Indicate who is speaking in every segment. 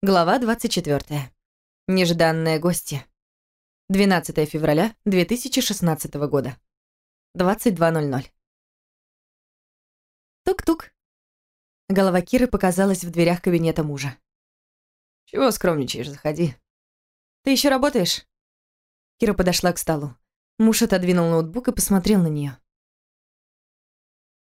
Speaker 1: Глава 24. Нежданное гостье. 12 февраля 2016 года. 22.00. Тук-тук. Голова Киры показалась в дверях кабинета мужа.
Speaker 2: «Чего скромничаешь? Заходи».
Speaker 1: «Ты еще работаешь?» Кира подошла к столу. Муж отодвинул ноутбук и посмотрел на нее.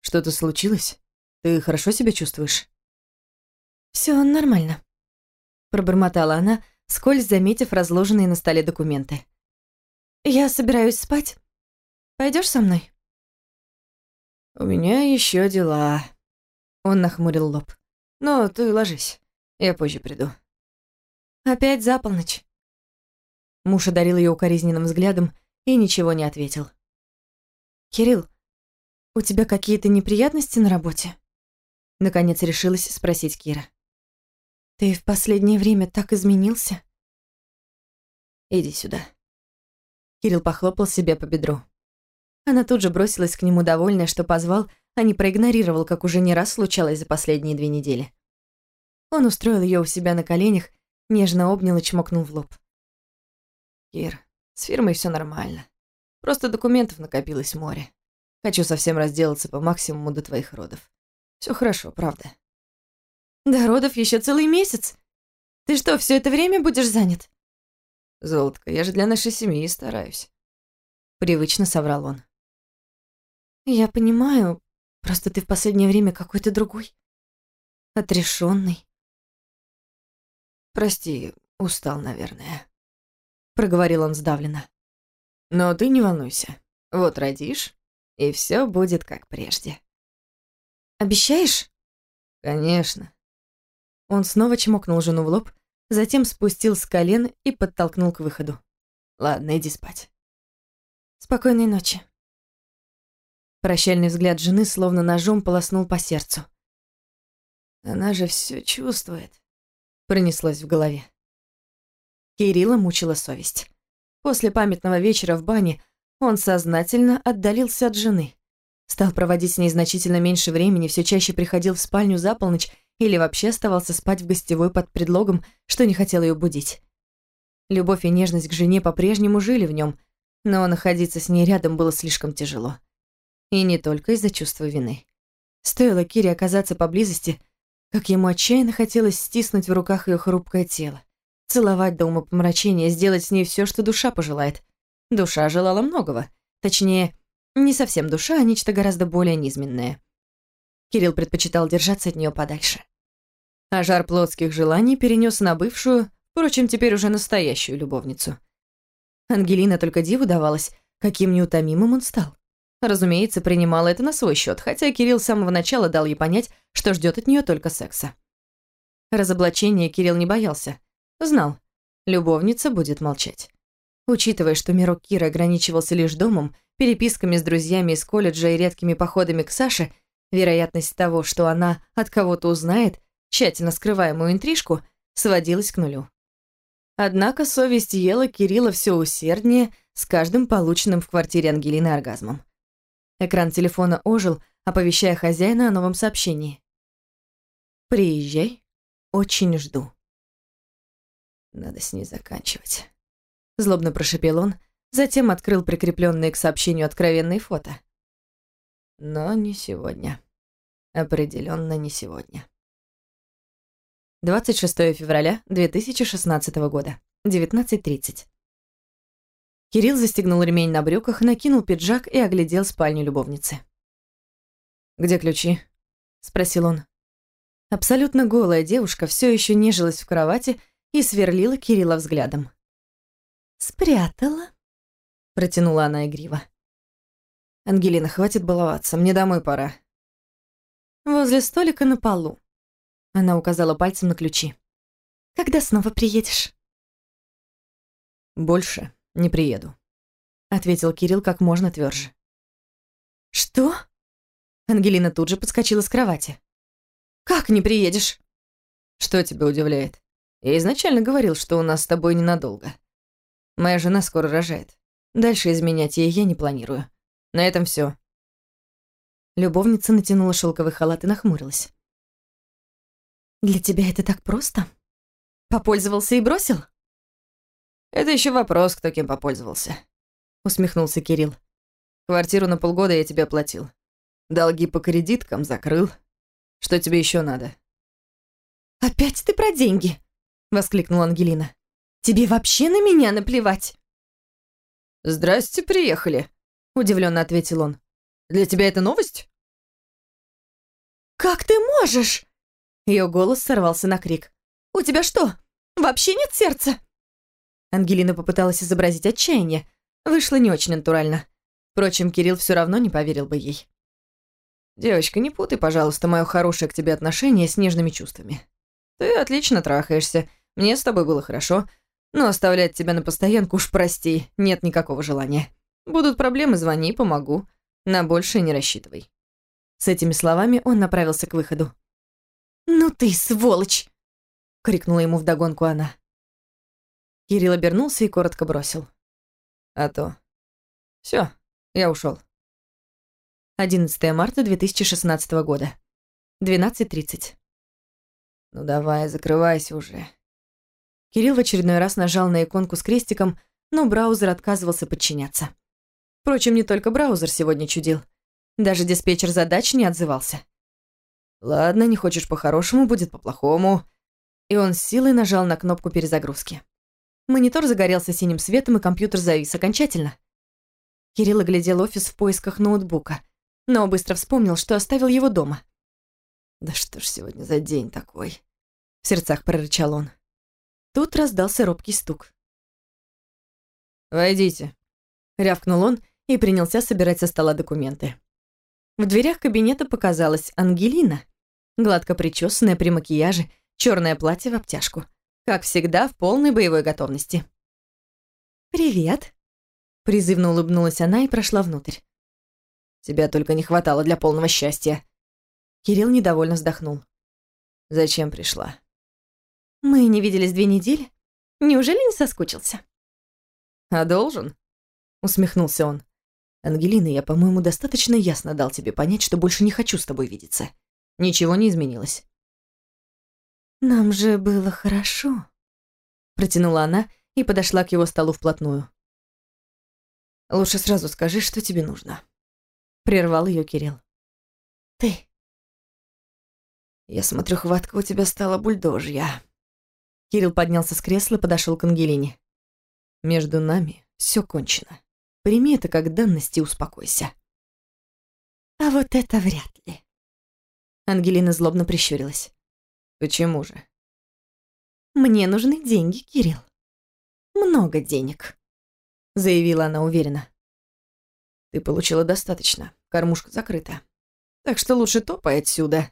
Speaker 2: «Что-то случилось? Ты хорошо себя чувствуешь?»
Speaker 1: Все нормально», пробормотала она, скользь заметив разложенные на столе документы. «Я собираюсь спать. Пойдешь со мной?»
Speaker 2: «У меня еще дела». Он нахмурил лоб. «Ну, ты ложись. Я позже приду».
Speaker 1: «Опять за полночь». Муж одарил ее укоризненным взглядом и ничего не ответил. «Кирилл, у тебя какие-то неприятности на работе?» Наконец решилась спросить Кира. Ты в последнее время так изменился?
Speaker 2: Иди сюда.
Speaker 1: Кирилл похлопал себя по бедру. Она тут же бросилась к нему, довольная, что позвал, а не проигнорировал, как уже не раз случалось за последние две недели. Он устроил ее у себя на коленях, нежно обнял и чмокнул в лоб.
Speaker 2: «Кир, с фирмой все нормально. Просто документов накопилось море. Хочу совсем разделаться по максимуму до твоих родов. Все хорошо, правда?»
Speaker 1: До родов еще целый месяц. Ты что, все это время будешь занят?
Speaker 2: Золотко, я же для нашей семьи стараюсь.
Speaker 1: Привычно соврал он. Я понимаю, просто ты в последнее время какой-то другой. Отрешенный.
Speaker 2: Прости, устал, наверное.
Speaker 1: Проговорил он сдавленно.
Speaker 2: Но ты не волнуйся. Вот родишь, и все будет как прежде.
Speaker 1: Обещаешь?
Speaker 2: Конечно.
Speaker 1: Он снова чмокнул жену в лоб, затем спустил с колен и подтолкнул к выходу.
Speaker 2: «Ладно, иди спать».
Speaker 1: «Спокойной ночи». Прощальный взгляд жены словно ножом полоснул по сердцу.
Speaker 2: «Она же все чувствует», —
Speaker 1: пронеслось в голове. Кирилла мучила совесть. После памятного вечера в бане он сознательно отдалился от жены. Стал проводить с ней значительно меньше времени, все чаще приходил в спальню за полночь или вообще оставался спать в гостевой под предлогом, что не хотел ее будить. Любовь и нежность к жене по-прежнему жили в нем, но находиться с ней рядом было слишком тяжело. И не только из-за чувства вины. Стоило Кире оказаться поблизости, как ему отчаянно хотелось стиснуть в руках ее хрупкое тело, целовать до умопомрачения, сделать с ней все, что душа пожелает. Душа желала многого. Точнее, не совсем душа, а нечто гораздо более низменное. Кирилл предпочитал держаться от нее подальше. А жар плотских желаний перенес на бывшую, впрочем, теперь уже настоящую любовницу. Ангелина только диву давалась, каким неутомимым он стал. Разумеется, принимала это на свой счет, хотя Кирилл с самого начала дал ей понять, что ждет от нее только секса. Разоблачения Кирилл не боялся. Знал, любовница будет молчать. Учитывая, что мирок Киры ограничивался лишь домом, переписками с друзьями из колледжа и редкими походами к Саше, Вероятность того, что она от кого-то узнает тщательно скрываемую интрижку, сводилась к нулю. Однако совесть ела Кирилла все усерднее с каждым полученным в квартире Ангелины оргазмом. Экран телефона ожил, оповещая хозяина о новом сообщении. «Приезжай, очень жду».
Speaker 2: «Надо с ней заканчивать», —
Speaker 1: злобно прошепел он, затем открыл прикрепленные к сообщению откровенные фото.
Speaker 2: «Но не сегодня». Определенно не сегодня.
Speaker 1: 26 февраля 2016 года, 19.30. Кирилл застегнул ремень на брюках, накинул пиджак и оглядел спальню любовницы.
Speaker 2: «Где ключи?»
Speaker 1: — спросил он. Абсолютно голая девушка все еще нежилась в кровати и сверлила Кирилла взглядом. «Спрятала?» — протянула она игриво.
Speaker 2: «Ангелина, хватит баловаться, мне домой пора»,
Speaker 1: Возле столика на полу. Она указала пальцем на ключи. Когда снова приедешь?
Speaker 2: Больше не приеду,
Speaker 1: ответил Кирилл как можно тверже. Что? Ангелина тут же подскочила с кровати. Как не приедешь?
Speaker 2: Что тебя удивляет? Я изначально говорил, что у нас с тобой ненадолго. Моя жена скоро рожает. Дальше изменять ей я не планирую. На этом все.
Speaker 1: Любовница натянула шелковый халат и нахмурилась. «Для тебя это так просто? Попользовался и бросил?
Speaker 2: Это еще вопрос, кто кем попользовался. Усмехнулся Кирилл. Квартиру на полгода я тебе оплатил. Долги по кредиткам закрыл. Что тебе еще надо?
Speaker 1: «Опять ты про деньги?» — воскликнула Ангелина. «Тебе вообще на меня наплевать?»
Speaker 2: «Здрасте, приехали», — удивленно ответил он. «Для тебя это новость?»
Speaker 1: «Как ты можешь?» Ее голос сорвался на крик. «У тебя что, вообще нет сердца?» Ангелина попыталась изобразить отчаяние. Вышло не очень натурально. Впрочем, Кирилл все равно не поверил бы ей.
Speaker 2: «Девочка, не путай, пожалуйста, мое хорошее к тебе отношение с нежными чувствами. Ты отлично трахаешься, мне с тобой было хорошо, но оставлять тебя на постоянку уж прости, нет никакого желания. Будут проблемы, звони, помогу. На большее не рассчитывай».
Speaker 1: С этими словами он направился к выходу. «Ну ты сволочь!» — крикнула ему вдогонку она. Кирилл обернулся и коротко бросил.
Speaker 2: «А то. Все, я ушел.
Speaker 1: 11 марта 2016 года. 12.30.
Speaker 2: «Ну давай, закрывайся уже».
Speaker 1: Кирилл в очередной раз нажал на иконку с крестиком, но браузер отказывался подчиняться. Впрочем, не только браузер сегодня чудил. Даже диспетчер задач не отзывался.
Speaker 2: «Ладно, не хочешь по-хорошему, будет по-плохому».
Speaker 1: И он с силой нажал на кнопку перезагрузки. Монитор загорелся синим светом, и компьютер завис окончательно. Кирилл оглядел офис в поисках ноутбука, но быстро вспомнил, что оставил его дома.
Speaker 2: «Да что ж сегодня за день такой?»
Speaker 1: В сердцах прорычал он. Тут раздался робкий стук.
Speaker 2: «Войдите», —
Speaker 1: рявкнул он и принялся собирать со стола документы. В дверях кабинета показалась Ангелина, гладко причесанная при макияже, черное платье в обтяжку. Как всегда, в полной боевой готовности. «Привет», — призывно улыбнулась она и прошла внутрь.
Speaker 2: «Тебя только не хватало для полного счастья».
Speaker 1: Кирилл недовольно вздохнул.
Speaker 2: «Зачем пришла?»
Speaker 1: «Мы не виделись две недели. Неужели не соскучился?»
Speaker 2: «А должен?»
Speaker 1: — усмехнулся он.
Speaker 2: «Ангелина, я, по-моему, достаточно ясно дал тебе понять, что больше не хочу с тобой видеться. Ничего не изменилось».
Speaker 1: «Нам же было хорошо», — протянула она и подошла к его столу вплотную.
Speaker 2: «Лучше сразу скажи, что тебе нужно», —
Speaker 1: прервал ее Кирилл. «Ты».
Speaker 2: «Я смотрю, хватка у тебя стала бульдожья».
Speaker 1: Кирилл поднялся с кресла и подошел к Ангелине.
Speaker 2: «Между нами все кончено». Прими это как данность и успокойся.
Speaker 1: А вот это вряд ли. Ангелина злобно прищурилась.
Speaker 2: Почему же?
Speaker 1: Мне нужны деньги, Кирилл. Много денег, заявила она уверенно.
Speaker 2: Ты получила достаточно, кормушка закрыта. Так что лучше топай отсюда.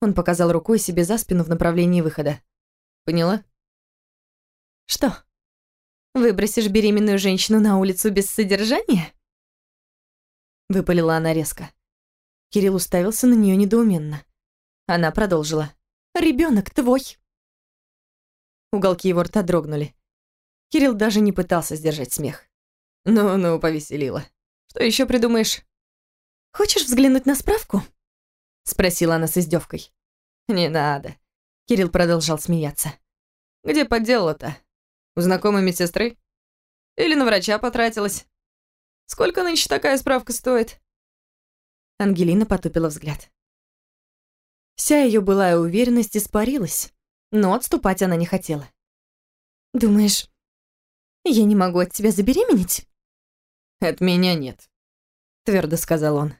Speaker 1: Он показал рукой себе за спину в направлении выхода.
Speaker 2: Поняла?
Speaker 1: Что? Выбросишь беременную женщину на улицу без содержания?» Выпалила она резко. Кирилл уставился на нее недоуменно. Она продолжила. Ребенок твой!» Уголки его рта дрогнули. Кирилл даже не пытался сдержать смех.
Speaker 2: «Ну-ну, повеселила. Что еще придумаешь?»
Speaker 1: «Хочешь взглянуть на справку?» Спросила она с издевкой.
Speaker 2: «Не надо».
Speaker 1: Кирилл продолжал смеяться.
Speaker 2: «Где подделала-то? У знакомой медсестры? Или на врача потратилась? Сколько нынче такая справка стоит?»
Speaker 1: Ангелина потупила взгляд. Вся ее былая уверенность испарилась, но отступать она не хотела. «Думаешь, я не могу от тебя забеременеть?»
Speaker 2: «От меня нет», —
Speaker 1: твердо сказал он.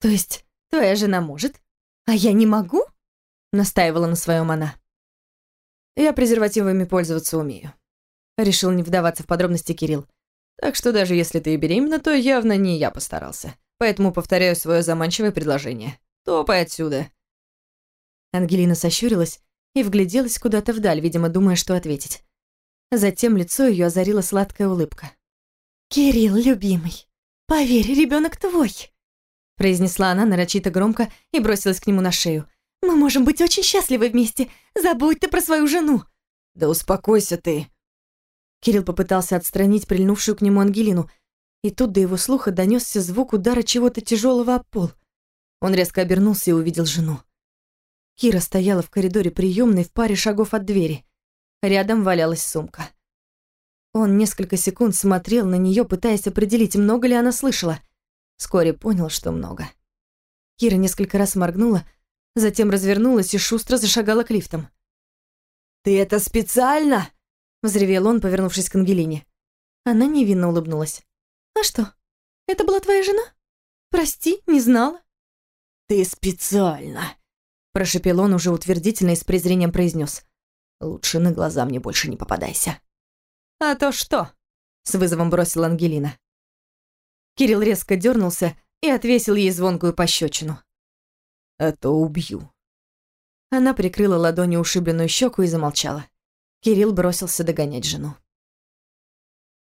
Speaker 1: «То есть твоя жена может, а я не могу?» — настаивала на своем она.
Speaker 2: Я презервативами пользоваться умею. Решил не вдаваться в подробности Кирилл. Так что даже если ты и беременна, то явно не я постарался. Поэтому повторяю свое заманчивое предложение. Топай отсюда.
Speaker 1: Ангелина сощурилась и вгляделась куда-то вдаль, видимо, думая, что ответить. Затем лицо ее озарила сладкая улыбка. «Кирилл, любимый, поверь, ребенок твой», произнесла она нарочито громко и бросилась к нему на шею. Мы можем быть очень счастливы вместе. Забудь ты про свою жену».
Speaker 2: «Да успокойся ты».
Speaker 1: Кирилл попытался отстранить прильнувшую к нему Ангелину, и тут до его слуха донесся звук удара чего-то тяжелого об пол. Он резко обернулся и увидел жену. Кира стояла в коридоре приемной в паре шагов от двери. Рядом валялась сумка. Он несколько секунд смотрел на нее, пытаясь определить, много ли она слышала. Вскоре понял, что много. Кира несколько раз моргнула, затем развернулась и шустро зашагала к лифтам.
Speaker 2: «Ты это специально?»
Speaker 1: — взревел он, повернувшись к Ангелине. Она невинно улыбнулась. «А что, это была твоя жена? Прости, не знала».
Speaker 2: «Ты специально!» — прошепел он уже утвердительно и с презрением произнес. «Лучше на глаза мне больше не попадайся».
Speaker 1: «А то что?» — с вызовом бросила Ангелина. Кирилл резко дернулся и отвесил ей звонкую пощечину.
Speaker 2: «А то убью».
Speaker 1: Она прикрыла ладонью ушибленную щеку и замолчала. Кирилл бросился догонять жену.